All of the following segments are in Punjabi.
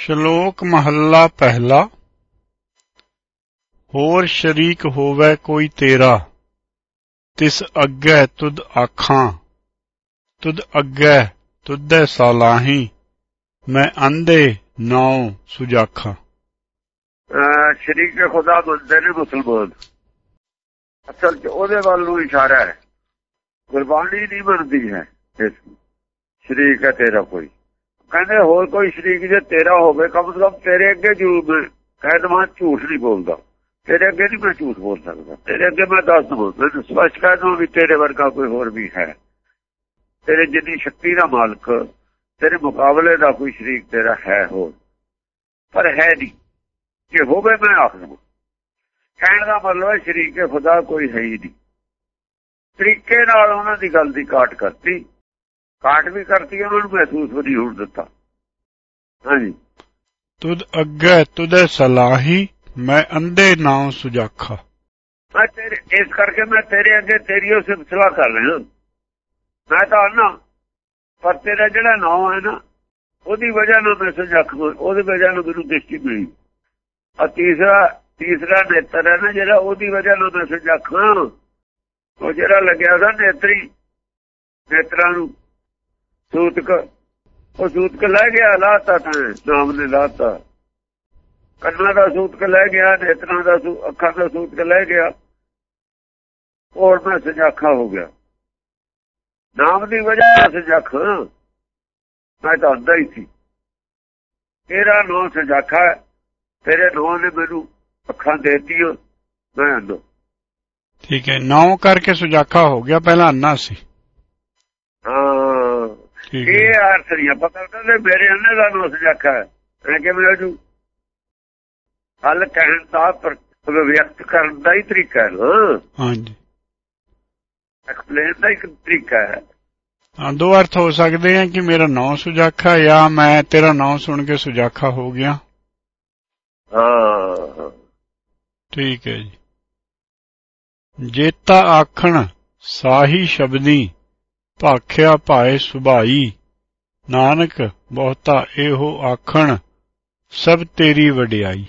ਸ਼ਲੋਕ ਮਹੱਲਾ ਪਹਿਲਾ। ਹੋਰ ਸ਼ਰੀਕ ਹੋਵੇ ਕੋਈ ਤੇਰਾ, ਤਿਸ ਅੱਗੇ ਤੁਧ ਆਖਾਂ, ਤੁਧ ਅੱਗੇ ਤੁਧੈ ਸਾਲਾਹੀ, ਮੈਂ ਅੰਧੇ ਨਾਉ ਸੁਜਾਖਾਂ। ਸ਼ਰੀਕ ਖੁਦਾ ਮੰਨਦੇ ਨੇ ਮੁਸਲਮਾਨ। ਅਸਲ 'ਚ ਉਹਦੇ ਵੱਲ ਨੂੰ ਇਸ਼ਾਰਾ ਹੈ। ਗੁਰਬਾਣੀ ਨਹੀਂ ਬਣਦੀ ਹੈ ਸ਼ਰੀਕ ਹੈ ਤੇਰਾ ਕੋਈ। ਕਹਿੰਦੇ ਹੋਰ ਕੋਈ ਸ਼ਰੀਕ ਜੇ ਤੇਰਾ ਹੋਵੇ, ਕਮ ਸੇ ਕਮ ਤੇਰੇ ਅੱਗੇ ਝੂਠ ਕਹਿ ਦਵਾਂ ਝੂਠ ਨਹੀਂ ਬੋਲਦਾ। ਤੇਰੇ ਅੱਗੇ ਨਹੀਂ ਮੈਂ ਝੂਠ ਬੋਲ ਸਕਦਾ। ਤੇਰੇ ਅੱਗੇ ਮੈਂ ਦੱਸ ਦਵਾਂ ਮੈਨੂੰ ਸਪਸ਼ਟ ਕਹਿ ਦਵਾਂ ਵੀ ਤੇਰੇ ਵਰਗਾ ਕੋਈ ਹੋਰ ਵੀ ਹੈ। ਤੇਰੇ ਜਿੰਨੀ ਸ਼ਕਤੀ ਦਾ ਮਾਲਕ, ਤੇਰੇ ਮੁਕਾਬਲੇ ਦਾ ਕੋਈ ਸ਼ਰੀਕ ਤੇਰਾ ਹੈ ਹੋਰ। ਪਰ ਹੈ ਨਹੀਂ। ਜੇ ਹੋਵੇ ਮੈਂ ਆਖ ਦਵਾਂ। ਕਹਿਣ ਦਾ ਮਤਲਬ ਹੈ ਸ਼ਰੀਕੇ ਖੁਦਾ ਕੋਈ ਹੈ ਹੀ ਨਹੀਂ। ਤਰੀਕੇ ਨਾਲ ਉਹਨਾਂ ਦੀ ਗੱਲ ਦੀ ਕਾਟ ਕਰਤੀ। ਕਾਟ ਵੀ ਕਰਤੀ ਉਹਨਾਂ ਨੂੰ ਮਹਿਸੂਸ ਵੀ ਹੋਣ ਦਿੱਤਾ। ਹਾਂਜੀ। ਤੁਧ ਅੱਗੇ ਤੁਧੈ ਸਲਾਹੀ ਮੈਂ ਅੰਧੇ ਨਾਉ ਸੁਜਾਖਾ। ਮੈਂ ਤੇਰੇ ਇਸ ਕਰਕੇ ਮੈਂ ਤੇਰੇ ਅੱਗੇ ਤੇਰੀ ਉਹ ਸਿਫਤਲਾ ਕਰ ਰਿਹਾ। ਮੈਂ ਤਾਂ ਨਾ ਪਰ ਤੇਰਾ ਜਿਹੜਾ ਨਾਮ ਹੈ ਨਾ ਉਹਦੀ ਵਜ੍ਹਾ ਨਾਲ ਮੈਂ ਸੁਜੱਖ ਉਹਦੀ ਵਜ੍ਹਾ ਨਾਲ ਮੈਨੂੰ ਦ੍ਰਿਸ਼ਟੀ ਮਿਲੀ। ਆ ਤੀਸਰਾ ਤੀਸਰਾ ਨੇਤਰ ਹੈ ਨਾ ਜਿਹੜਾ ਉਹਦੀ ਵਜ੍ਹਾ ਨਾਲ ਮੈਂ ਸੁਜੱਖ। ਉਹ ਜਿਹੜਾ ਲੱਗਿਆ ਉਹਦਾ ਨੇਤਰੀ ਨੇਤਰਾਂ ਨੂੰ ਸੂਤਕ ਉਹ ਸੂਤਕ ਲੈ ਗਿਆ, ਲਾਤਾ ਤਾਂ ਨਾਮ ਨੇ ਲਾਤਾ। ਕੰਨਾਂ ਦਾ ਸੂਤਕ ਲੈ ਗਿਆ, ਨੇਤਰਾਂ ਦਾ ਅੱਖਾਂ ਦਾ ਸੂਤਕ ਲੈ ਗਿਆ। ਔਰ ਮੈਂ ਸਜਾਖਾ ਹੋ ਗਿਆ। ਨਾਮ ਦੀ ਵਜ੍ਹਾ ਸਜਾਖ ਮੈਂ ਤਾਂ ਅੰਦਾ ਹੀ ਸੀ। ਤੇਰਾ ਨਾਮ ਸਜਾਖਾ ਤੇਰੇ ਨਾਮ ਨੇ ਮੈਨੂੰ ਅੱਖਾਂ ਦੇਤੀਆਂ। ਮੈਂ ਅੰਦਾ ਠੀਕ ਹੈ, ਨਾਉ ਕਰਕੇ ਸੁਜਾਖਾ ਹੋ ਗਿਆ, ਪਹਿਲਾਂ ਅੰਨਾ ਸੀ। ਇਹ ਅਰਥ ਨਹੀਂ ਪਤਾ ਕਹਿੰਦੇ ਮੇਰੇ ਅੰਨੇ ਦਾ ਨਾਮ ਸਜਾਖਾ ਹੈ। ਕਿਵੇਂ ਹੋ ਜੂ ਹਲ ਕਹਿਣ ਦਾ ਵਿਅਕਤ ਕਰਨ ਦਾ ਹੀ ਤਰੀਕਾ ਹੈ ਨਾ। ਹਾਂਜੀ। ਐਕਸਪਲੇਨ ਦਾ ਇੱਕ ਤਰੀਕਾ ਹੈ। ਹਾਂ ਦੋ ਅਰਥ ਹੋ ਸਕਦੇ ਆ ਕਿ ਮੇਰਾ ਨਾਮ ਸੁਜਾਖਾ ਜਾਂ ਮੈਂ ਤੇਰਾ ਨਾਮ ਸੁਣ ਕੇ ਸੁਜਾਖਾ ਹੋ ਗਿਆ। ਹਾਂ। ਠੀਕ ਹੈ ਜੀ। ਜੇਤਾ ਆਖਣ ਸਾਹੀ ਸ਼ਬਦੀ। ਭਾਖਿਆ ਭਾਏ ਸੁਭਾਈ। ਨਾਨਕ, ਬਹੁਤਾ ਇਹੋ ਆਖਣ, ਸਭ ਤੇਰੀ ਵਡਿਆਈ।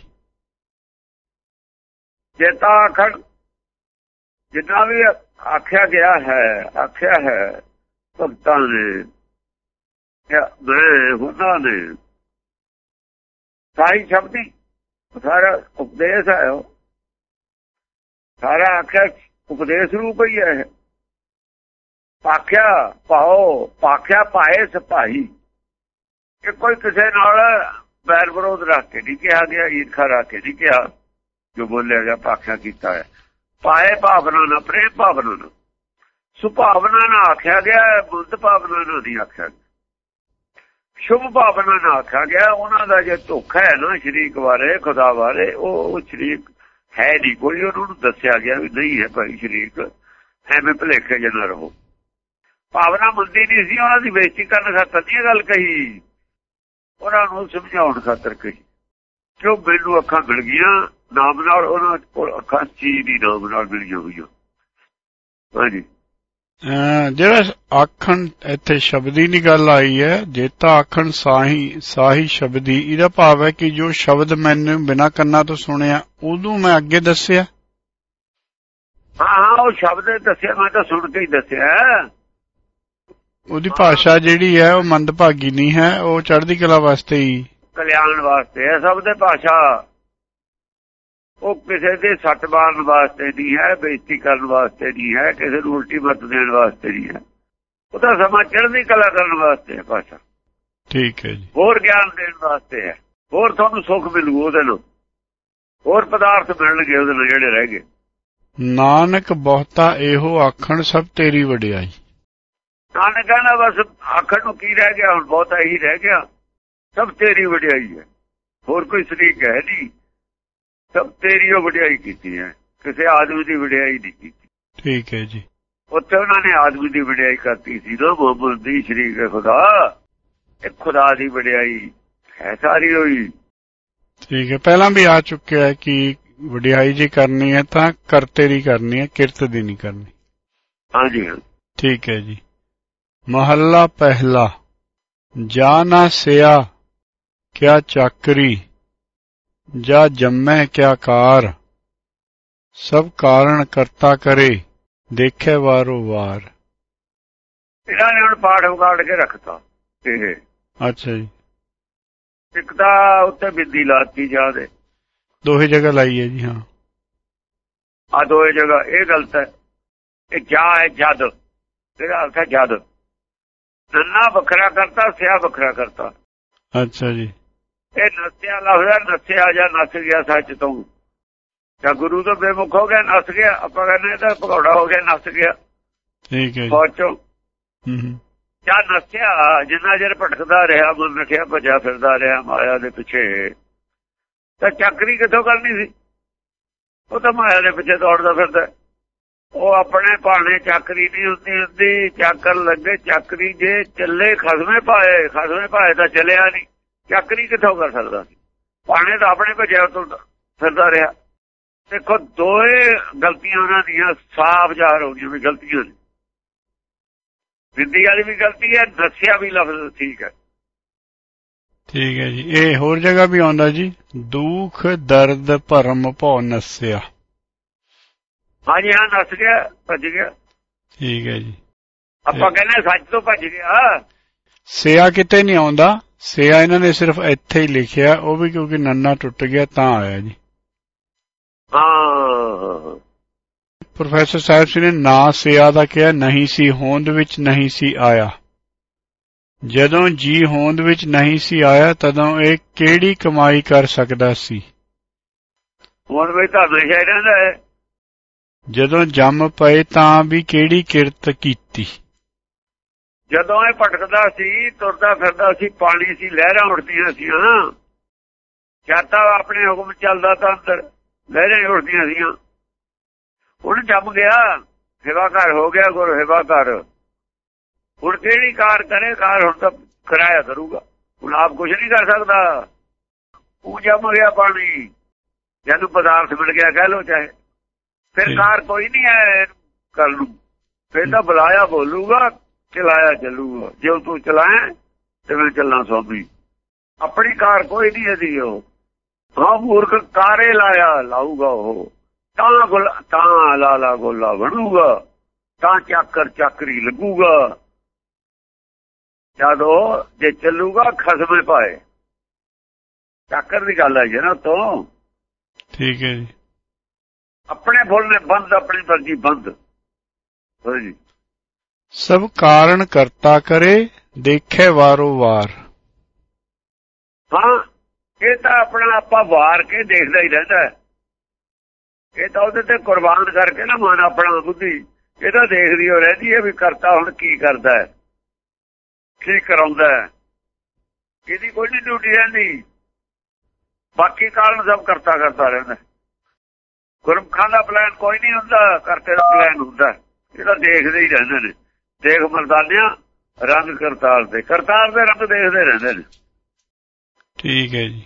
ਚੇਤਾ ਆਖਣ, ਜਿੰਨਾ ਵੀ ਆਖਿਆ ਗਿਆ ਹੈ, ਆਖਿਆ ਹੈ, ਭਗਤਾਂ ਨੇ ਮੈਂ ਹੁਣਾਂ ਨੇ। ਸਾਈ ਸ਼ਬਦੀ, ਸਾਰਾ ਉਪਦੇਸ਼ ਹੈ ਉਹ। ਸਾਰਾ ਆਖਿਆ ਉਪਦੇਸ਼ ਰੂਪ ਹੀ ਹੈ ਪਾਖਿਆ ਪਾਓ, ਪਾਖਿਆ ਪਾਏ ਸਿਪਾਹੀ। ਕਿ ਕੋਈ ਕਿਸੇ ਨਾਲ ਬੈਰ ਵਿਰੋਧ ਰੱਖ ਕੇ ਨਹੀਂ ਕਿਹਾ ਗਿਆ, ਈਰਖਾ ਰੱਖ ਕੇ ਨਹੀਂ ਕਿਹਾ ਜੋ ਬੋਲਿਆ ਗਿਆ, ਪਾਖਿਆ ਕੀਤਾ ਹੈ। ਪਾਏ ਭਾਵਨਾ ਨਾਲ, ਪ੍ਰੇਮ ਭਾਵਨਾ ਨਾਲ। ਸੁਭਾਵਨਾ ਨਾਲ ਆਖਿਆ ਗਿਆ, ਬੁੱਧ ਭਾਵਨਾ ਨਾਲ ਨਹੀਂ ਆਖਿਆ ਸ਼ੁਭ ਭਾਵਨਾ ਨਾਲ ਆਖਿਆ ਗਿਆ, ਉਹਨਾਂ ਦਾ ਜੇ ਧੋਖਾ ਹੈ ਨਾ ਸ਼ਰੀਕ ਬਾਰੇ, ਖੁਦਾ ਬਾਰੇ, ਉਹ ਉਹ ਸ਼ਰੀਕ ਹੈ ਨਹੀਂ ਕੋਈ। ਉਹਨੂੰ ਦੱਸਿਆ ਗਿਆ ਵੀ ਨਹੀਂ ਹੈ ਭਾਈ ਸ਼ਰੀਕ, ਐਵੇਂ ਭਲੇਖੇ ਜਨਾ ਰਹੋ। ਭਾਵਨਾ ਮੰਦੀ ਨਹੀਂ ਸੀ ਉਹਨਾਂ ਦੀ ਬੇਇੱਜ਼ਤੀ ਕਰਨ ਖਾਤਰ ਨਹੀਂ ਗੱਲ ਕਹੀ। ਉਹਨਾਂ ਨੂੰ ਸਮਝਾਉਣ ਖਾਤਰ ਕਹੀ। ਕਿਉਂ ਮੈਨੂੰ ਅੱਖਾਂ ਮਿਲ ਗਈਆਂ? ਨਾਮ ਨਾਲ ਉਹਨਾਂ ਕੋਲ ਅੱਖਾਂ ਚੀਜ਼ ਦੀ ਨਾਮ ਨਾਲ ਮਿਲੀਆਂ ਹੋਈਆਂ। ਹਾਂਜੀ। ਜਿਹੜਾ ਆਖਣ ਇੱਥੇ ਸ਼ਬਦੀ ਦੀ ਗੱਲ ਆਈ ਹੈ ਜੇਤਾ ਆਖਣ ਸਾਹੀ ਸਾਹੀ ਸ਼ਬਦੀ ਇਹਦਾ ਭਾਵ ਹੈ ਕਿ ਜੋ ਸ਼ਬਦ ਮੈਨੂੰ ਬਿਨਾਂ ਕੰਨਾਂ ਤੋਂ ਸੁਣਿਆ ਉਦੋਂ ਮੈਂ ਅੱਗੇ ਦੱਸਿਆ। ਹਾਂ ਹਾਂ ਉਹ ਸ਼ਬਦ ਦੱਸਿਆ ਮੈਂ ਤਾਂ ਸੁਣ ਕੇ ਹੀ ਦੱਸਿਆ। ਉਹਦੀ ਭਾਸ਼ਾ ਜਿਹੜੀ ਹੈ ਉਹ ਮੰਦਭਾਗੀ ਨਹੀਂ ਹੈ ਉਹ ਚੜ੍ਹਦੀ ਕਲਾ ਵਾਸਤੇ ਹੀ। ਕਲਿਆਣ ਵਾਸਤੇ ਹੈ ਸਭ ਦੇ ਭਾਸ਼ਾ। ਉਹ ਕਿਸੇ ਦੇ ਸੱਟ ਮਾਰਨ ਵਾਸਤੇ ਨਹੀਂ ਹੈ ਬੇਇੱਜ਼ਤੀ ਕਰਨ ਵਾਸਤੇ ਨਹੀਂ ਹੈ ਕਿਸੇ ਨੂੰ ਉਲਟੀ ਮੱਤ ਦੇਣ ਵਾਸਤੇ ਨਹੀਂ ਹੈ। ਉਹ ਤਾਂ ਸਮਾਂ ਚੜ੍ਹਦੀ ਕਲਾ ਕਰਨ ਵਾਸਤੇ ਹੈ ਭਾਸ਼ਾ। ਠੀਕ ਹੈ ਜੀ। ਹੋਰ ਗਿਆਨ ਦੇਣ ਵਾਸਤੇ ਹੈ। ਹੋਰ ਤੁਹਾਨੂੰ ਸੁੱਖ ਮਿਲੂ ਉਹਦੇ ਨਾਲ। ਹੋਰ ਪਦਾਰਥ ਮਿਲਣਗੇ ਉਹਦੇ ਨਾਲ ਜਿਹੜੇ ਰਹਿ ਗਏ। ਨਾਨਕ ਬਹੁਤਾ ਇਹੋ ਆਖਣ ਸਭ ਤੇਰੀ ਵਡਿਆਈ। ਨਾਨਕ ਕਹਿੰਦਾ ਬਸ ਆਖਣ ਨੂੰ ਕੀ ਰਹਿ ਗਿਆ ਹੁਣ ਬਹੁਤਾ ਹੀ ਰਹਿ ਗਿਆ। ਸਭ ਤੇਰੀ ਵਡਿਆਈ ਹੈ। ਹੋਰ ਕੋਈ ਸ਼ਰੀਕ ਹੈ ਨਹੀਂ। ਸਭ ਤੇਰੀ ਉਹ ਵਡਿਆਈ ਕੀਤੀ ਹੈ। ਕਿਸੇ ਆਦਮੀ ਦੀ ਵਡਿਆਈ ਨਹੀਂ ਕੀਤੀ। ਠੀਕ ਹੈ ਜੀ। ਉੱਥੇ ਉਹਨਾਂ ਨੇ ਆਦਮੀ ਦੀ ਵਡਿਆਈ ਕਰਤੀ ਸੀ। ਨਾ ਮੁਹੰਮਦ ਦੀ ਸ਼ਰੀਕ ਹੈ ਖੁਦਾ। ਇਹ ਖੁਦਾ ਦੀ ਵਡਿਆਈ ਹੈ ਸਾਰੀ ਹੋਈ। ਠੀਕ ਹੈ। ਪਹਿਲਾਂ ਵੀ ਆ ਚੁੱਕਿਆ ਹੈ ਕਿ ਵਡਿਆਈ ਜੇ ਕਰਨੀ ਹੈ ਤਾਂ ਕਰਤੇ ਦੀ ਕਰਨੀ ਹੈ ਕਿਰਤ ਦੀ ਨਹੀਂ ਕਰਨੀ। ਹਾਂਜੀ ਠੀਕ ਹੈ ਜੀ। ਮਹੱਲਾ ਪਹਿਲਾ। ਜਾ ਨਾ ਸਿਆ ਕਿਆ ਚਾਕਰੀ। ਜਾ ਜੰਮੈ ਕਿਆ ਕਾਰ। ਸਭ ਕਾਰਨ ਕਰਤਾ ਕਰੇ ਦੇਖੇ ਵਾਰੋ ਵਾਰ। ਇਹਨਾਂ ਨੇ ਹੁਣ ਪਾਠ ਵਿਗਾੜ ਕੇ ਰੱਖਤਾ ਇਹ। ਅੱਛਾ ਜੀ। ਇੱਕ ਤਾਂ ਉੱਤੇ ਬਿੰਦੀ ਲਾਤੀ ਜਾਦੇ ਦੋਹੇ ਜਗ੍ਹਾ ਲਾਈ ਹੈ ਜੀ ਹਾਂ। ਆ ਦੋਏ ਜਗ੍ਹਾ ਇਹ ਗਲਤ ਹੈ। ਇਹ ਜਾ ਹੈ ਜਦ। ਇਹਦਾ ਅਰਥ ਹੈ ਜਦ। ਨੰਨਾ ਵੱਖਰਾ ਕਰਤਾ ਸਿਆ ਵੱਖਰਾ ਕਰਤਾ। ਅੱਛਾ ਜੀ। ਇਹ ਨਸਿਆ ਲਫ਼ਜ਼ਾ ਨਸਿਆ ਜਾਂ ਨਸ ਗਿਆ ਸੱਚ ਤੋਂ। ਜਾਂ ਗੁਰੂ ਤੋਂ ਬੇਮੁਖ ਹੋ ਗਿਆ ਨਸ ਗਿਆ ਆਪਾਂ ਕਹਿੰਦੇ ਇਹਦਾ ਭਗੌੜਾ ਹੋ ਗਿਆ ਨਸ ਗਿਆ। ਠੀਕ ਹੈ ਜੀ। ਫੌਜ ਚੋਂ। ਹੂੰ ਹੂੰ। ਜਾਂ ਨਸਿਆ ਜਿੰਨਾ ਚਿਰ ਭਟਕਦਾ ਰਿਹਾ ਰੱਖਿਆ ਭੱਜਾ ਫਿਰਦਾ ਰਿਹਾ ਮਾਇਆ ਦੇ ਪਿੱਛੇ। ਤਾਂ ਚੱਕਰੀ ਕਿੱਥੋਂ ਕਰਨੀ ਸੀ? ਉਹ ਤਾਂ ਮਾਇਆ ਦੇ ਪਿੱਛੇ ਦੌੜਦਾ ਫਿਰਦਾ। ਉਹ ਆਪਣੇ ਭਾਣੇ ਚੱਕਰੀ ਨਹੀਂ ਹੁੰਦੀ ਹੁੰਦੀ ਚੱਕਰ ਲੱਗੇ ਚੱਕਰੀ ਜੇ ਚੱਲੇ, ਖਸਮੇ ਪਾਏ ਖਸਮੇ ਪਾਏ ਤਾਂ ਚੱਲਿਆ ਨਹੀਂ ਚੱਕਰੀ ਕਿੱਥੋਂ ਕਰ ਸਕਦਾ ਭਾਣੇ ਤਾਂ ਆਪਣੇ ਭੱਜਿਆ ਤੋਂ ਫਿਰਦਾ ਰਿਹਾ। ਦੇਖੋ, ਦੋਏ ਗਲਤੀਆਂ ਉਹਨਾਂ ਦੀਆਂ ਸਾਫ਼ ਜ਼ਾਹਰ ਹੋ ਗਈਆਂ ਵੀ ਗਲਤੀਆਂ ਨੇ। ਵਿਧੀ ਵਾਲੀ ਵੀ ਗਲਤੀ ਹੈ, ਦੱਸਿਆ ਵੀ ਲਫ਼ਜ਼ ਠੀਕ ਹੈ। ਠੀਕ ਹੈ ਜੀ। ਇਹ ਹੋਰ ਜਗ੍ਹਾ ਵੀ ਆਉਂਦਾ ਜੀ। ਦੁੱਖ, ਦਰਦ, ਭਰਮ, ਭਉ, ਨਸਿਆ। ਹਾਂਜੀ ਹਾਂ ਨੱਸ ਗਿਆ ਭੱਜ ਗਿਆ ਠੀਕ ਹੈ ਜੀ। ਆਪਾਂ ਕਹਿੰਦੇ ਸੱਚ ਤੋਂ ਭੱਜ ਗਿਆ ਸਿਆ ਕਿਤੇ ਨਹੀਂ ਆਉਂਦਾ। ਸਿਆ ਇਹਨਾਂ ਨੇ ਸਿਰਫ ਇੱਥੇ ਹੀ ਲਿਖਿਆ ਉਹ ਵੀ ਕਿਉਂਕਿ ਨੰਨਾ ਟੁੱਟ ਗਿਆ ਤਾਂ ਆਇਆ ਜੀ। ਹਾਂ। ਪ੍ਰੋਫੈਸਰ ਸਾਹਿਬ ਜੀ ਨੇ ਨਾ ਸਿਆ ਦਾ ਕਿਹਾ ਨਹੀਂ ਸੀ ਹੋਂਦ ਵਿੱਚ ਨਹੀਂ ਸੀ ਆਇਆ। ਜਦੋਂ ਜੀ ਹੋਂਦ ਵਿੱਚ ਨਹੀਂ ਸੀ ਆਇਆ ਤਦੋਂ ਇਹ ਕਿਹੜੀ ਕਮਾਈ ਕਰ ਸਕਦਾ ਸੀ? ਹੁਣ ਵੀ ਤਾਂ ਹੀ ਰਹਿੰਦਾ ਹੈ। ਜਦੋਂ ਜੰਮ ਪਏ ਤਾਂ ਵੀ ਕਿਹੜੀ ਕਿਰਤ ਕੀਤੀ? ਜਦੋਂ ਇਹ ਭਟਕਦਾ ਸੀ, ਤੁਰਦਾ ਫਿਰਦਾ ਸੀ ਪਾਣੀ ਸੀ, ਲਹਿਰਾਂ ਉੱਠਦੀਆਂ ਸੀ ਹਾਂ ਚਾਤਾ ਆਪਣੇ ਹੁਕਮ ਚੱਲਦਾ ਤਾਂ ਅੰਦਰ ਲਹਿਰਾਂ ਉੱਠਦੀਆਂ ਸੀ ਹੁਣ ਜੰਮ ਗਿਆ ਸੇਵਾਕਾਰ ਹੋ ਗਿਆ, ਗੁਰ ਸੇਵਾਕਾਰ ਹੁਣ ਕਿਹੜੀ ਕਾਰ ਕਰੇ, ਕਾਰ ਹੁਣ ਤਾਂ ਕਰਾਇਆ ਕਰੂਗਾ। ਹੁਣ ਆਪ ਕੁਝ ਨਹੀਂ ਕਰ ਸਕਦਾ। ਉਹ ਜੰਮ ਗਿਆ ਪਾਣੀ। ਜਦੋਂ ਪਦਾਰਥ ਮਿਲ ਗਿਆ, ਕਹਿ ਲੋ ਚਾਹੇ। ਫਿਰ ਕਾਰ ਕੋਈ ਨਹੀਂ ਹੈ ਕਰ ਲੂ ਫਿਰ ਤਾਂ ਬੁਲਾਇਆ ਬੋਲੂਗਾ ਚਲਾਇਆ ਚੱਲੂਗਾ। ਜੇ ਤੂੰ ਚਲਾਏ ਤੇ ਮੈਂ ਚੱਲਾਂ ਸੋਭੀ ਆਪਣੀ ਕਾਰ ਕੋਈ ਨਹੀਂ ਇਹਦੀ ਉਹ। ਹਾਂ ਮੂਰਖ ਕਾਰੇ ਲਾਇਆ ਲਾਊਗਾ ਉਹ। ਤਾਂ ਗੁਲ ਤਾਂ ਲਾਲਾ ਗੋਲਾ ਬਣੂਗਾ। ਤਾਂ ਚੱਕਰ ਚੱਕਰੀ ਲੱਗੂਗਾ। ਜਦੋਂ ਜੇ ਚੱਲੂਗਾ ਖਸਮੇ ਪਾਏ। ਚੱਕਰ ਦੀ ਗੱਲ ਹੈ ਨਾ ਤੋਂ ਠੀਕ ਹੈ ਜੀ। ਆਪਣੇ ਫੁੱਲ ਨੇ ਬੰਦ ਆਪਣੀ ਮਰਜ਼ੀ ਬੰਦ। ਹੋ ਜੀ। ਸਭ ਕਾਰਨ ਕਰਤਾ ਕਰੇ ਦੇਖੇ ਵਾਰੋ ਵਾਰ। ਹਾਂ ਇਹ ਤਾਂ ਆਪਣਾ ਆਪਾਂ ਵਾਰ ਕੇ ਦੇਖਦਾ ਹੀ ਰਹਿੰਦਾ ਇਹ ਤਾਂ ਉਹਦੇ ਤੇ ਕੁਰਬਾਨ ਕਰਕੇ ਨਾ ਮਨ ਆਪਣਾ ਬੁੱਧੀ ਇਹ ਤਾਂ ਦੇਖਦੀ ਹੋ ਰਹਿੰਦੀ ਹੈ ਵੀ ਕਰਤਾ ਹੁਣ ਕੀ ਕਰਦਾ ਹੈ। ਕੀ ਕਰਾਉਂਦਾ ਹੈ। ਇਹਦੀ ਕੋਈ ਨਹੀਂ ਡਿਊਟੀ ਰਹਿੰਦੀ ਬਾਕੀ ਕਾਰਨ ਸਭ ਕਰਤਾ ਕਰਤਾ ਰਹਿੰਦਾ ਗੁਰਮਖਾਂ ਦਾ ਪਲਾਨ ਕੋਈ ਨਹੀਂ ਹੁੰਦਾ ਕਰਤੇ ਦਾ ਪਲਾਨ ਹੁੰਦਾ। ਤਾਂ ਦੇਖਦੇ ਹੀ ਰਹਿੰਦੇ ਨੇ। ਦੇਖ ਮਰਦਾਨਿਆਂ ਰੰਗ ਕਰਤਾਰ ਦੇ ਕਰਤਾਰ ਦੇ ਰੰਗ ਦੇਖਦੇ ਰਹਿੰਦੇ ਨੇ। ਠੀਕ ਹੈ ਜੀ।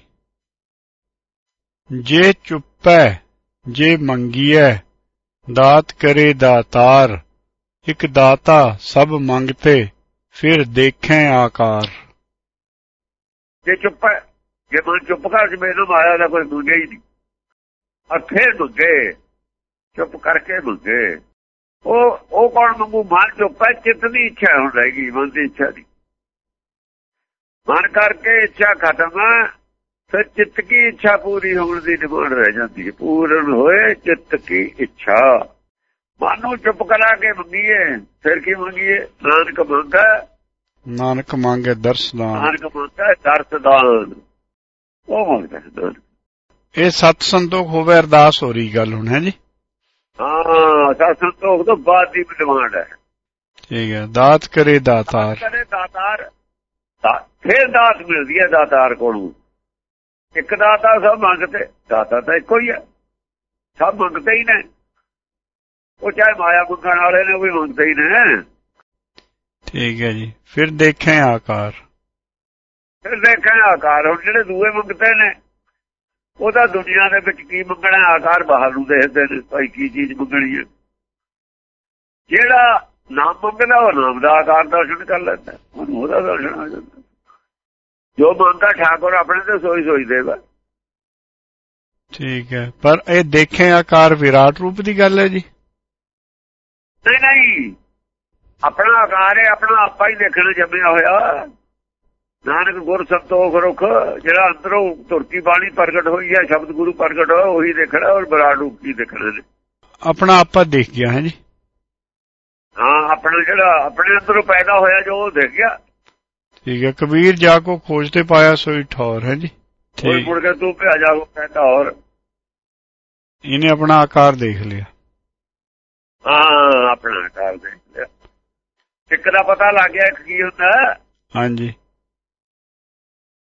ਜੇ ਚੁੱਪੈ ਜੇ ਮੰਗੀਐ ਦਾਤ ਕਰੇ ਦਾਤਾਰ। ਇੱਕ ਦਾਤਾ ਸਭ ਮੰਗਤੇ ਫਿਰ ਦੇਖੈ ਆਕਾਰ। ਜੇ ਚੁੱਪ ਜੇ ਮਨ ਚੁੱਪ ਕਰ ਜਵੇ ਨਾ ਮਾਇਆ ਦਾ ਕੋਈ ਮੰਗੇ ਹੀ ਨਹੀਂ। ਫੇਰ ਮੰਗੇ ਚੁੱਪ ਕਰਕੇ ਮੰਗੇ ਉਹ ਉਹ ਕੌਣ ਮੰਗੂ ਮਨ ਚੁੱਪ ਚਿੱਤ ਦੀ ਇੱਛਾ ਹੁਣ ਰਹੇਗੀ ਮਨ ਦੀ ਇੱਛਾ ਦੀ। ਮਨ ਕਰਕੇ ਇੱਛਾ ਖਤਮ ਫਿਰ ਚਿੱਤ ਕੀ ਇੱਛਾ ਪੂਰੀ ਹੋਣ ਦੀ ਡਿਮਾਂਡ ਰਹਿ ਜਾਂਦੀ ਹੈ। ਪੂਰਨ ਹੋਏ ਚਿੱਤ ਕੀ ਇੱਛਾ। ਮਨ ਨੂੰ ਚੁੱਪ ਕਰਾ ਕੇ ਮੰਗੀਏ ਫਿਰ ਕੀ ਮੰਗੀਏ? ਨਾਨਕ ਮੰਗਾ ਨਾਨਕ ਮੰਗੇ ਦਰਸਦਾਨ ਨਾਨਕ ਮੰਗਾ ਦਰਸਦਾਨ ਉਹ ਮੰਗਦਾ ਦਾਨ। ਇਹ ਸਤ ਸੰਤੋਖ ਹੋਵੇ ਅਰਦਾਸ ਹੋ ਰਹੀ ਗੱਲ ਹੁਣ ਹੈ ਜੀ? ਹਾਂ ਸਤ ਸੰਤੋਖ ਤੋਂ ਬਾਅਦ ਦੀ ਡਿਮਾਂਡ ਹੈ। ਠੀਕ ਹੈ ਦਾਤ ਕਰੇ ਦਾਤਾਰ। ਕਦੇ ਦਾਤਾਰ। ਫਿਰ ਦਾਤ ਮਿਲਦੀ ਹੈ ਦਾਤਾਰ ਕੋਲੋਂ। ਇੱਕ ਦਾਤਾ ਸਭ ਮੰਗਤੇ ਦਾਤਾ ਤਾਂ ਇੱਕੋ ਹੀ ਹੈ। ਸਭ ਮੰਗਤੇ ਹੀ ਨੇ। ਉਹ ਚਾਹੇ ਮਾਇਆ ਮੰਗਣ ਵਾਲੇ ਨੇ ਉਹ ਵੀ ਮੰਗਤੇ ਹੀ ਨੇ। ਠੀਕ ਹੈ ਜੀ ਫਿਰ ਦੇਖੈ ਆਕਾਰ। ਫਿਰ ਦੇਖਣ ਆਕਾਰ ਹੁਣ ਜਿਹੜੇ ਦੂਏ ਮੰਗਤੇ ਨੇ ਉਹ ਤਾਂ ਦੁਨੀਆ ਦੇ ਵਿੱਚ ਕੀ ਮੰਗਣਾ ਆਕਾਰ ਬਾਹਰ ਨੂੰ ਦੇਖਦੇ ਨੇ ਭਾਈ ਕੀ ਚੀਜ਼ ਮੰਗਣੀ ਹੈ। ਜਿਹੜਾ ਨਾਮ ਮੰਗਦਾ ਉਹ ਨਾਮ ਦਾ ਆਕਾਰ ਦਰਸ਼ਨ ਕਰ ਲੈਂਦਾ ਉਹਨੂੰ ਉਹਦਾ ਦਰਸ਼ਨ ਆ ਜਾਂਦਾ ਜੋ ਮੰਨਦਾ ਠਾਕੁਰ ਆਪਣੇ ਤੇ ਸੋਈ ਸੋਈ ਦੇਵਾ। ਠੀਕ ਹੈ। ਪਰ ਇਹ ਦੇਖੇ ਆਕਾਰ ਵਿਰਾਟ ਰੂਪ ਦੀ ਗੱਲ ਹੈ ਜੀ। ਨਹੀਂ ਨਹੀਂ। ਆਪਣਾ ਆਕਾਰ ਹੈ ਆਪਣਾ ਆਪਾ ਹੀ ਦੇਖਣ ਜੰਮਿਆ ਹੋਇਆ। ਨਾਨਕ ਗੁਰ ਸੰਤੋਖ ਰੁਖ ਜਿਹੜਾ ਅੰਦਰੋਂ ਤੁਰਕੀ ਬਾਣੀ ਪ੍ਰਗਟ ਹੋਈ ਹੈ ਸ਼ਬਦ ਗੁਰੂ ਪ੍ਰਗਟ ਹੋਇਆ ਉਹੀ ਦੇਖਣਾ ਔਰ ਵਿਰਾਟ ਰੂਪ ਕੀ ਦੇਖਣਾ ਨੇ ਆਪਣਾ ਆਪਾ ਦੇਖ ਗਿਆ ਹੈ ਜੀ? ਹਾਂ ਆਪਣਾ ਜਿਹੜਾ ਆਪਣੇ ਅੰਦਰੋਂ ਪੈਦਾ ਹੋਇਆ ਜੋ ਉਹ ਦੇਖ ਗਿਆ। ਠੀਕ ਹੈ ਕਬੀਰ ਜਾ ਕੋ ਖੋਜ ਤੇ ਪਾਇਆ ਸੋਈ ਠੌਰ ਹੈ ਜੀ? ਕੋਈ ਠੀਕ। ਮੁੜ ਕੇ ਤੂੰ ਭਿਆ ਜਾ ਕਹਿੰਦਾ ਹੋਰ। ਇਹਨੇ ਆਪਣਾ ਆਕਾਰ ਦੇਖ ਲਿਆ। ਹਾਂ ਆਪਣਾ ਆਕਾਰ ਦੇਖ ਲਿਆ। ਇੱਕ ਦਾ ਪਤਾ ਲੱਗ ਗਿਆ ਇੱਕ ਕੀ ਹੁੰਦਾ। ਹਾਂਜੀ।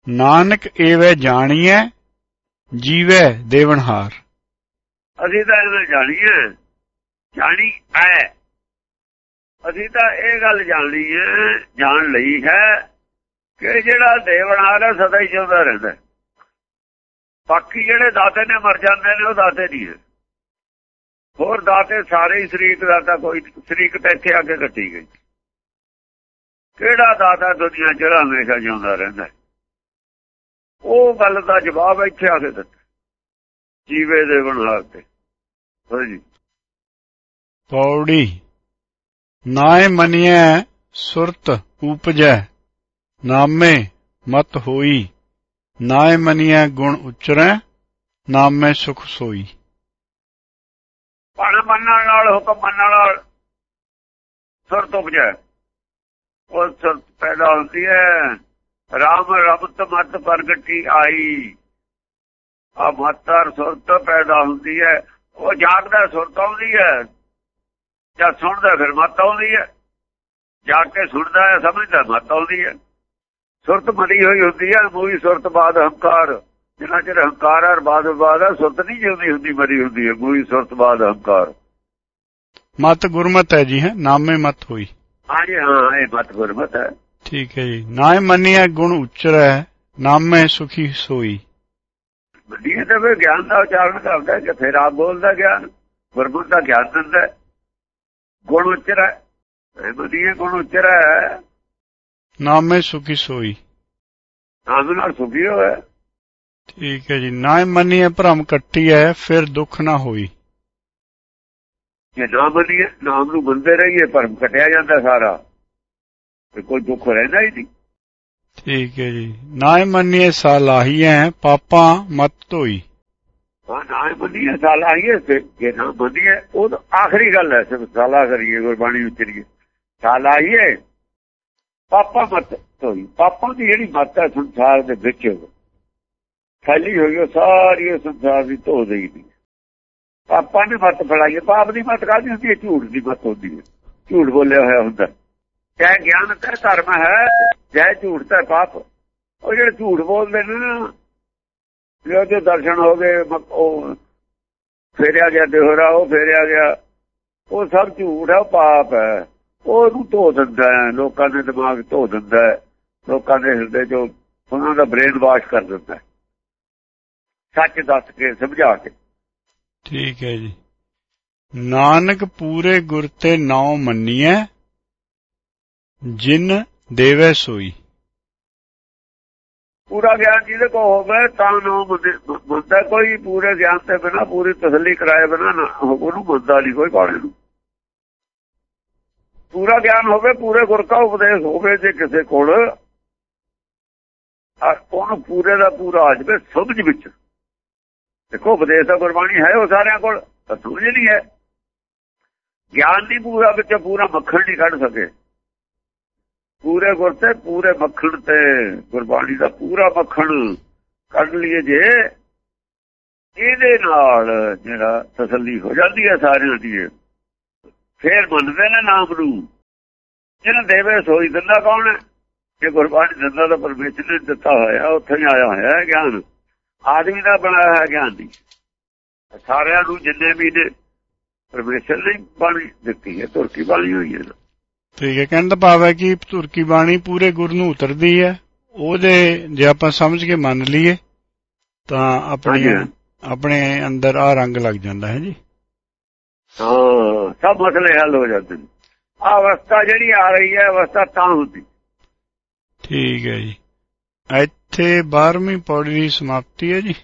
ਨਾਨਕ ਏਵੇਂ ਜਾਣੀਐ, ਜੀਵੈ ਦੇਵਨਹਾਰ ਅਸੀਂ ਤਾਂ ਇਹ ਜਾਣੀਏ। ਜਾਣੀ ਹੈ। ਅਸੀਂ ਤਾਂ ਇਹ ਗੱਲ ਜਾਣ ਲਈ ਹੈ, ਜਾਣ ਲਈ ਹੈ ਕਿ ਜਿਹੜਾ ਦੇਵਨਾਰ ਹੈ, ਸਦਾ ਹੀ ਜਿਉਂਦਾ ਰਹਿੰਦਾ ਬਾਕੀ ਜਿਹੜੇ ਦਾਤੇ ਨੇ ਮਰ ਜਾਂਦੇ ਨੇ, ਉਹ ਦਾਤੇ ਨਹੀਂ ਹੈ। ਹੋਰ ਦਾਤੇ ਸਾਰੇ ਹੀ ਸ਼ਰੀਕ ਦਾਤਾ ਕੋਈ ਸ਼ਰੀਕ ਤਾਂ ਇੱਥੇ ਆ ਕੇ ਕੱਟੀ ਗਈ। ਕਿਹੜਾ ਦਾਤਾ ਦੁਨੀਆ ਜਿਹੜਾ ਹਮੇਸ਼ਾ ਜਿਉਂਦਾ ਰਹਿੰਦਾ ਉਹ ਗੱਲ ਦਾ ਜਵਾਬ ਇੱਥੇ ਆ ਕੇ ਦਿੱਤਾ। ਜੀਵੇ ਦੇ ਬਣਾਰ ਤੇ। ਹਾਂਜੀ ਪੌੜੀ ਨਾਏ ਮਨੀਐ ਸੁਰਤ ਉਪਜੈ ਨਾਮੇ ਮਤ ਹੋਈ। ਨਾਏ ਮਨੀਐ ਗੁਣ ਉਚਰੈ ਨਾਮੇ ਸੁਖ ਸੋਈ। ਪਣ ਮੰਨਣ ਨਾਲ ਹੁਕਮ ਮੰਨਣ ਨਾਲ ਸੁਰਤ ਉਪਜੈ। ਉਹ ਸੁਰਤ ਪੈਦਾ ਹੁੰਦੀ ਹੈ ਰਾਮ ਰਬਤ ਮਤ ਪ੍ਰਗਟੀ ਆਈ? ਆ ਮਤਰ ਸੁਰਤ ਪੈਦਾ ਹੁੰਦੀ ਹੈ। ਉਹ ਜਾਗਦਾ ਸੁਰਤ ਆਉਂਦੀ ਹੈ। ਜਦ ਸੁਣਦਾ ਫਿਰ ਮਤ ਆਉਂਦੀ ਹੈ। ਜਾਗ ਕੇ ਸੁਣਦਾ ਹੈ ਸਮਝਦਾ ਮਤ ਆਉਂਦੀ ਹੈ। ਸੁਰਤ ਮਰੀ ਹੋਈ ਹੁੰਦੀ ਹੈ ਮੂਈ ਸੁਰਤ ਬਾਦ ਹੰਕਾਰ। ਜਿੰਨਾ ਚਿਰ ਹੰਕਾਰ ਹੈ ਬਾਦ ਬਾਦ ਹੈ ਸੁਰਤ ਨਹੀਂ ਜਿਉਂਦੀ ਹੁੰਦੀ ਮਰੀ ਹੁੰਦੀ ਹੈ ਮੂਈ ਸੁਰਤ ਬਾਦ ਹੰਕਾਰ। ਮਤ ਗੁਰਮਤ ਹੈ ਜੀ ਹੈ? ਨਾਮੇ ਮਤ ਹੋਈ। ਹਾਂਜੀ ਹਾਂ ਇਹ ਮਤ ਗੁਰਮਤ ਹੈ। ਠੀਕ ਹੈ ਜੀ। ਨਾਏ ਮਨੀਐ ਗੁਣ ਉਚਰੈ ਨਾਮੇ ਸੁਖੀ ਸੋਈ। ਵੱਡੀ ਤੇ ਫਿਰ ਗਿਆਨ ਦਾ ਉਚਾਰਨ ਕਰਦਾ ਕਿ ਫਿਰ ਆਪ ਬੋਲਦਾ ਗਿਆਨ ਗੁਰਮੁਖ ਦਾ ਗਿਆਨ ਦਿੰਦਾ। ਗੁਣ ਉਚਰਾ ਇਹ ਵਧੀਆ ਗੁਣ ਉਚਰਾ ਨਾਮੇ ਸੁਖੀ ਸੋਈ। ਨਾਮ ਨਾਲ ਸੁਖੀ ਹੋਇਆ ਠੀਕ ਹੈ ਜੀ। ਨਾਏ ਮਨੀਐ ਭ੍ਰਮ ਕੱਟੀ ਹੈ ਫਿਰ ਦੁੱਖ ਨਾ ਹੋਈ। ਜੇ ਨਾਮ ਨਾਮ ਨੂੰ ਮੰਨਦੇ ਰਹੀਏ ਭਰਮ ਕਟਿਆ ਜਾਂਦਾ ਸਾਰਾ। ਤੇ ਕੋਈ ਦੁੱਖ ਰਹਿੰਦਾ ਹੀ ਨਹੀਂ। ਠੀਕ ਹੈ ਜੀ। ਨਾਏ ਮਨੀਐ ਸਾਲਾਹੀਐ ਪਾਪਾਂ ਮਤ ਧੋਈ। ਹਾਂ ਨਾਮ ਮੰਨੀਏ ਸਾਲਾ ਆਈਏ ਤੇ ਜੇ ਨਾ ਮੰਨੀਏ ਉਹ ਆਖਰੀ ਗੱਲ ਹੈ ਸਿਰਫ ਸਾਲਾ ਕਰੀਏ ਗੁਰਬਾਣੀ ਉਚਰੀਏ ਸਾਲਾ ਆਈਏ ਪਾਪਾ ਮਤ ਹੋਈ ਪਾਪਾਂ ਦੀ ਜਿਹੜੀ ਮੱਤ ਹੈ ਸੰਸਾਰ ਦੇ ਵਿੱਚ ਫੈਲੀ ਹੋਈ ਉਹ ਸਾਰੀ ਉਹ ਸੰਸਾਰ ਦੀ ਧੋ ਦੇਈ ਦੀ ਪਾਪਾਂ ਨੇ ਮਤ ਫੜਾਈ ਹੈ। ਪਾਪ ਦੀ ਮਤ ਕਾਹਦੀ ਹੁੰਦੀ ਹੈ? ਝੂਠ ਦੀ ਮਤ ਹੁੰਦੀ ਹੈ। ਝੂਠ ਬੋਲਿਆ ਹੋਇਆ ਹੁੰਦਾ ਚਾਹੇ ਗਿਆਨ ਤੇ ਧਰਮ ਹੈ ਚਾਹੇ ਝੂਠ ਤੇ ਪਾਪ। ਉਹ ਜਿਹੜੇ ਝੂਠ ਬੋਲਦੇ ਨੇ ਨਾ, ਜੋ ਦਰਸ਼ਨ ਹੋ ਗਏ ਉਹ ਫੇਰਿਆ ਗਿਆ, ਦੇਹਰਾ, ਉਹ ਫੇਰਿਆ ਗਿਆ। ਉਹ ਸਭ ਝੂਠ ਹੈ, ਉਹ ਪਾਪ ਹੈ। ਉਹ ਉਹਨੂੰ ਧੋ ਦਿੰਦਾ ਹੈ, ਲੋਕਾਂ ਦੇ ਦਿਮਾਗ ਧੋ ਦਿੰਦਾ ਹੈ। ਲੋਕਾਂ ਦੇ ਹਿਰਦੇ ਚੋਂ ਉਹਨਾਂ ਦਾ ਬ੍ਰੇਨ ਵਾਸ਼ ਕਰ ਦਿੰਦਾ ਸੱਚ ਦੱਸ ਕੇ, ਸਮਝਾ ਕੇ। ਠੀਕ ਹੈ ਜੀ। ਨਾਨਕ ਪੂਰੇ ਗੁਰ ਤੇ ਨਾਉ ਮੰਨੀਐ। ਜਿਨ ਦੇਵੈ ਸੋਈ। ਪੂਰਾ ਗਿਆਨ ਜਿਹਦੇ ਕੋ ਹੋਵੇ ਤਾਂ ਨੂੰ ਮੰਨਦਾ। ਕੋਈ ਪੂਰੇ ਗਿਆਨ ਤੇ ਬਿਨਾ ਪੂਰੀ ਤਸੱਲੀ ਕਰਾਏ ਬਿਨਾ ਉਹਨੂੰ ਮੰਨਦਾ ਨਹੀਂ ਕੋਈ ਪਾਣੇ ਨੂੰ। ਪੂਰਾ ਗਿਆਨ ਹੋਵੇ, ਪੂਰੇ ਗੁਰ ਕਾ ਉਪਦੇਸ਼ ਹੋਵੇ ਜੇ ਕਿਸੇ ਕੋਲ ਆ ਉਹਨੂੰ ਪੂਰੇ ਦਾ ਪੂਰਾ ਆ ਜਾਵੇ ਸਮਝ ਵਿੱਚ। ਦੇਖੋ, ਉਪਦੇਸ਼ ਦਾ ਗੁਰਬਾਣੀ ਹੈ ਉਹ ਸਾਰਿਆਂ ਕੋਲ ਸਮਝ ਨਹੀਂ ਹੈ। ਗਿਆਨ ਦੀ ਪੂਰਾ ਵਿੱਚ, ਪੂਰਾ ਮੱਖਣ ਨਹੀਂ ਕੱਢ ਸਕੇ। ਪੂਰੇ ਗੁਰ ਤੇ, ਪੂਰੇ ਮੱਖਣ ਤੇ। ਗੁਰਬਾਣੀ ਦਾ ਪੂਰਾ ਮੱਖਣ ਕੱਢ ਲਈਏ ਜੇ। ਇਹਦੇ ਨਾਲ ਜਿਹੜਾ ਤਸੱਲੀ ਹੋ ਜਾਂਦੀ ਹੈ ਸਾਰਿਆਂ ਦੀ। ਫੇਰ ਮੰਨਦੇ ਨੇ ਨਾਮ ਨੂੰ। ਜਿਹਨਾਂ ਦੇਵੇ ਸੋਈ ਦਿੰਦਾ ਕੌਣ ਹੈ? ਜੇ ਗੁਰਬਾਣੀ ਦਿੰਦਾ ਤਾਂ ਪਰਮੇਸ਼ਰ ਨੇ ਦਿੱਤਾ ਹੋਇਆ, ਉੱਥੇ ਹੀ ਆਇਆ ਹੋਇਆ ਗਿਆਨ। ਆਦਮੀ ਦਾ ਬਣਾਇਆ ਹੋਇਆ ਗਿਆਨ ਦੀ। ਸਾਰਿਆਂ ਨੂੰ ਜਿੰਨੇ ਵੀ ਨੇ, ਪਰਮੇਸ਼ਰ ਨੇ ਬਾਣੀ ਦਿੱਤੀ ਹੈ ਤੁਰਕੀ ਬਾਣੀ ਹੋਈ ਹੈ। ਠੀਕ ਹੈ ਕਹਿਣ ਦਾ ਭਾਵ ਹੈ ਕਿ ਧੁਰਕੀ ਬਾਣੀ ਪੂਰੇ ਗੁਰ ਨੂੰ ਉਤਰਦੀ ਹੈ। ਉਹਦੇ ਜੇ ਆਪਾਂ ਸਮਝ ਕੇ ਮੰਨ ਲਈਏ ਤਾਂ ਆਪਣੀ ਹਾਂਜੀ। ਆਪਣੇ ਅੰਦਰ ਆ ਰੰਗ ਲੱਗ ਜਾਂਦਾ ਹੈ ਜੀ। ਹਾਂ ਸਭ ਮਸਲੇ ਹੱਲ ਹੋ ਜਾਂਦੇ ਨੇ। ਆਹ ਅਵਸਥਾ ਜਿਹੜੀ ਆ ਰਹੀ ਹੈ ਅਵਸਥਾ ਤਾਂ ਹੁੰਦੀ। ਠੀਕ ਹੈ ਜੀ। ਇੱਥੇ 12ਵੀਂ ਪੌੜੀ ਦੀ ਸਮਾਪਤੀ ਹੈ ਜੀ।